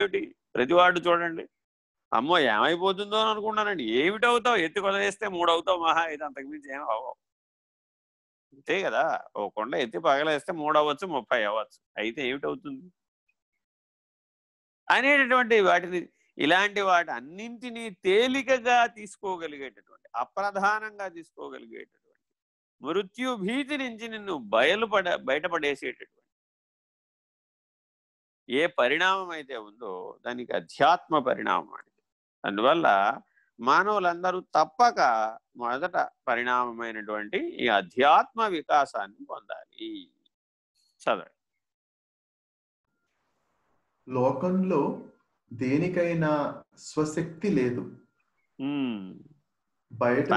ఏమిటి? ప్రతివాడు చూడండి. అమ్మో ఏమైపోతుందో అని అనుకున్నానండి ఏమిటవుతావు ఎత్తి కొదలేస్తే మూడు అవుతావు మహా. ఇది అంతకుమించి ఏం అవ్వవు. అంతే కదా. ఓ కొండ ఎత్తి పగలేస్తే మూడు అవ్వచ్చు ముప్పై అవ్వచ్చు. అయితే ఏమిటవుతుంది అనేటటువంటి వాటిని ఇలాంటి వాటి అన్నింటినీ తేలికగా తీసుకోగలిగేటటువంటి అప్రధానంగా తీసుకోగలిగేటటువంటి మృత్యు భీతి నుంచి నిన్ను బయలుపడ బయటపడేసేటటువంటి ఏ పరిణామం అయితే ఉందో దానికి అధ్యాత్మ పరిణామం అనేది అందువల్ల మానవులందరూ తప్పక మొదట పరిణామమైనటువంటి ఈ అధ్యాత్మ వికాసాన్ని పొందాలి. చదవండి. లోకంలో దేనికైనా స్వశక్తి లేదు. బయట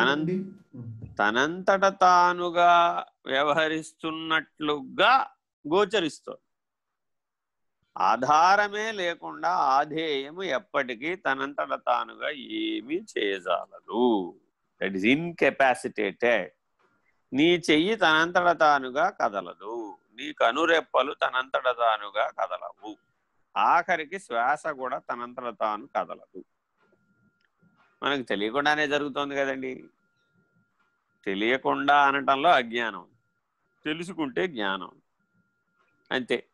తనంతట తానుగా వ్యవహరిస్తున్నట్లుగా గోచరిస్తుంది. ఆధారమే లేకుండా ఆధేయము ఎప్పటికీ తనంతట తానుగా ఏమీ చేయజాలదు. దట్ ఈస్ ఇన్కెపాసిటేటెడ్ నీ చెయ్యి తనంతట తానుగా కదలదు. నీ కనురెప్పలు తనంతట తానుగా కదలవు. ఆఖరికి శ్వాస కూడా తనంతట తాను కదలదు. మనకు తెలియకుండానే జరుగుతోంది కదండి. తెలియకుండా అనటంలో అజ్ఞానం. తెలుసుకుంటే జ్ఞానం. అంతే.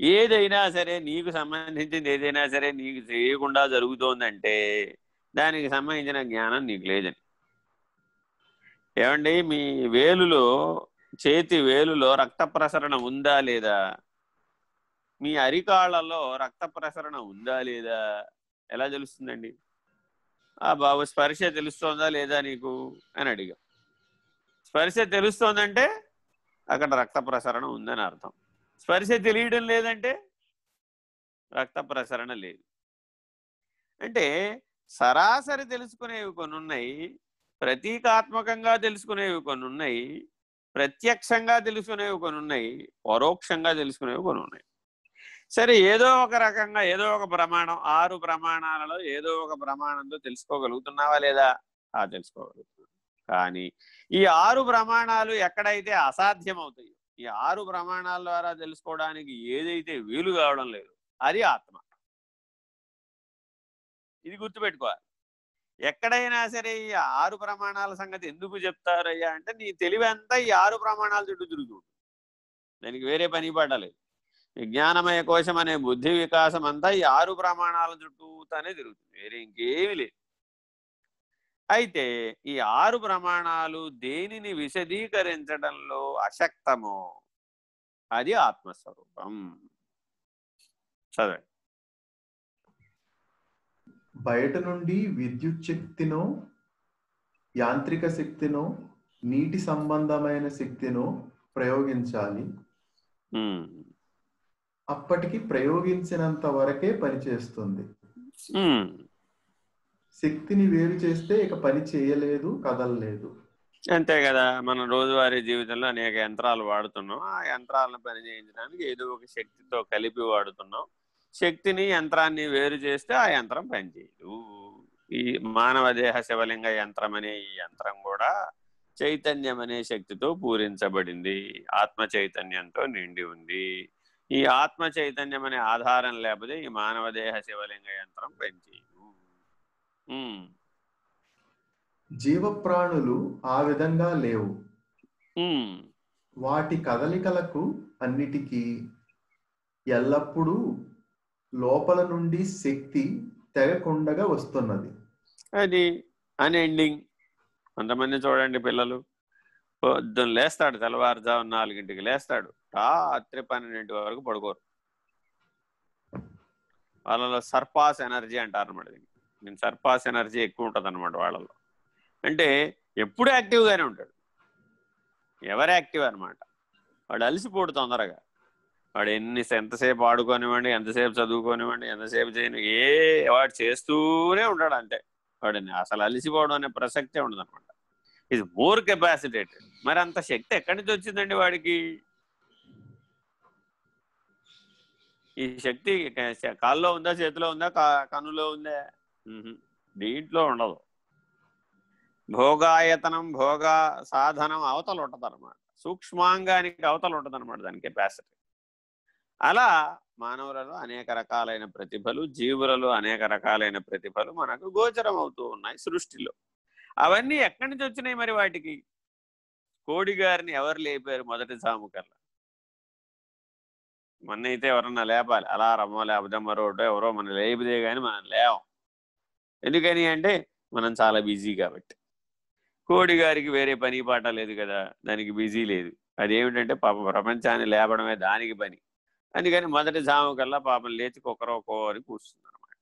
ఏదైనా సరే నీకు సంబంధించింది ఏదైనా సరే నీకు చేయకుండా జరుగుతోందంటే దానికి సంబంధించిన జ్ఞానం నీకు లేదని. ఏమండి? మీ వేలులో చేతి వేలులో రక్త ప్రసరణ ఉందా లేదా? మీ అరికాళ్ళలో రక్త ప్రసరణ ఉందా లేదా? ఎలా తెలుస్తుందండి? ఆ బాబు స్పర్శ తెలుస్తోందా లేదా నీకు? అని అడిగాం. స్పర్శ తెలుస్తోందంటే అక్కడ రక్త ప్రసరణ ఉందని అర్థం. స్పర్శ తెలియడం లేదంటే రక్త ప్రసరణ లేదు. అంటే సరాసరి తెలుసుకునేవి కొన్ని ఉన్నాయి ప్రతీకాత్మకంగా తెలుసుకునేవి కొన్ని ఉన్నాయి ప్రత్యక్షంగా తెలుసుకునేవి కొన్ని ఉన్నాయి పరోక్షంగా తెలుసుకునేవి కొన్ని ఉన్నాయి సరే ఏదో ఒక రకంగా ఏదో ఒక ప్రమాణం ఆరు ప్రమాణాలలో ఏదో ఒక ప్రమాణంతో తెలుసుకోగలుగుతున్నావా లేదా? ఆ తెలుసుకోగలుగుతున్నావు కానీ ఈ ఆరు ప్రమాణాలు ఎక్కడైతే అసాధ్యం అవుతాయో ఈ ఆరు ప్రమాణాల ద్వారా తెలుసుకోవడానికి ఏదైతే వీలు కావడం లేదు అది ఆత్మ. ఇది గుర్తుపెట్టుకోవాలి. ఎక్కడైనా సరే ఈ ఆరు ప్రమాణాల సంగతి ఎందుకు చెప్తారయ్యా అంటే నీ తెలివి అంతా ఈ ఆరు ప్రమాణాల చుట్టూ తిరుగుతుంది దానికి వేరే పని పడలేదు. విజ్ఞానమయ కోశం అనే బుద్ధి వికాసం అంతా ఈ ఆరు ప్రమాణాల చుట్టూతానే తిరుగుతుంది. వేరే ఇంకేమీ లేదు. అయితే ఈ ఆరు ప్రమాణాలు దేనిని విశదీకరించడంలో అశక్తమో? అది ఆత్మస్వరూపం. చదవండి. బయట నుండి విద్యుత్ శక్తినో యాంత్రిక శక్తినో నీటి సంబంధమైన శక్తినో ప్రయోగించాలి. అప్పటికి ప్రయోగించినంత వరకే పనిచేస్తుంది. శక్తిని వేరు చేస్తే ఇక పని చేయలేదు కదలలేదు. అంతే కదా మనం రోజువారీ జీవితంలో అనేక యంత్రాలు వాడుతున్నాం. ఆ యంత్రాలను పనిచేయించడానికి ఏదో ఒక శక్తితో కలిపి వాడుతున్నాం. శక్తిని యంత్రాన్ని వేరు చేస్తే ఆ యంత్రం పనిచేయదు ఈ మానవ దేహ శివలింగ యంత్రం అనే ఈ యంత్రం కూడా చైతన్యం అనే శక్తితో పూరించబడింది. ఆత్మ చైతన్యంతో నిండి ఉంది. ఈ ఆత్మ చైతన్యం అనే ఆధారం లేకపోతే ఈ మానవ దేహ శివలింగ యంత్రం పనిచేయదు ఉమ్, జీవప్రాణులు ఆ విధంగా లేవు. వాటి కదలికలకు అన్నిటికీ ఎల్లప్పుడూ లోపల నుండి శక్తి తెగకుండగా వస్తున్నది. అది అన్ఎండింగ్ కొంతమంది చూడండి పిల్లలు. పొద్దున్న లేస్తాడు తెల్లవారుజాము నాలుగింటికి లేస్తాడు. రాత్రి పన్నెండింటి వరకు పడుకోరు. వాళ్ళలో సర్పాస్ ఎనర్జీ అంటారు అనమాట దీన్ని. సర్పాస్ ఎనర్జీ ఎక్కువ ఉంటుంది అనమాట వాళ్ళలో. అంటే ఎప్పుడు యాక్టివ్గానే ఉంటాడు. ఎవరు యాక్టివ్ అనమాట వాడు అలసిపోడు తొందరగా. వాడు ఎన్ని ఎంతసేపు ఆడుకోనివ్వండి ఎంతసేపు చదువుకోనివ్వండి ఎంతసేపు చేయని ఏ వాడు చేస్తూనే ఉంటాడు అంతే. వాడిని అసలు అలసిపోవడం అనే ప్రసక్తే ఉండదు అనమాట ఇది మోర్ కెపాసిటేటెడ్. మరి అంత శక్తి ఎక్కడి నుంచి వచ్చిందండి వాడికి? ఈ శక్తి కాల్లో ఉందా చేతిలో ఉందా కనులో కన్నులో ఉందా? దీంట్లో ఉండదు. భోగాయతనం భోగ సాధనం అవతల ఉంటుంది అనమాట సూక్ష్మాంగానికి అవతల ఉంటుంది అనమాట దాని కెపాసిటీ అలా మానవులలో అనేక రకాలైన ప్రతిభలు జీవులలో అనేక రకాలైన ప్రతిభలు మనకు గోచరం అవుతూ ఉన్నాయి సృష్టిలో. అవన్నీ ఎక్కడి నుంచి వచ్చినాయి మరి వాటికి? కోడి గారిని ఎవరు లేపారు మొదటి జాము కల్లా అయితే ఎవరన్నా లేపాలి. అలా రమ్మో లేకపోతే రోడ్డు ఎవరో మనం లేపిదే కానీ మనం లేవం. ఎందుకని అంటే మనం చాలా బిజీ కాబట్టి. కోడి గారికి వేరే పని పాట లేదు కదా దానికి బిజీ లేదు. అదేమిటంటే పాపం ప్రపంచాన్ని లేపడమే దానికి పని. అందుకని మొదటి జాము కల్లా పాపం లేచి కుక్కరోకో అని కూర్చుంది అనమాట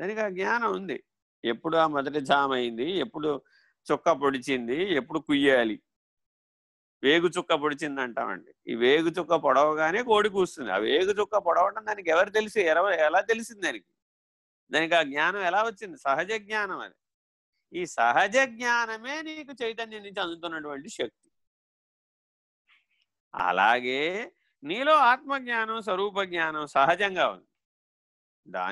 దానికి ఆ జ్ఞానం ఉంది. ఎప్పుడు ఆ మొదటి జామ అయింది ఎప్పుడు చుక్క పొడిచింది ఎప్పుడు కుయ్యాలి. వేగు చుక్క పొడిచింది అంటామండి ఈ వేగు చుక్క పొడవగానే కోడి కూస్తుంది. ఆ వేగు చుక్క పొడవటం దానికి ఎవరు తెలిసి? ఎలా తెలిసింది దానికి? దానికి ఆ జ్ఞానం ఎలా వచ్చింది? సహజ జ్ఞానం అది. ఈ సహజ జ్ఞానమే నీకు చైతన్యం నుంచి అందుతున్నటువంటి శక్తి. అలాగే నీలో ఆత్మజ్ఞానం స్వరూప జ్ఞానం సహజంగా ఉంది. దాన్ని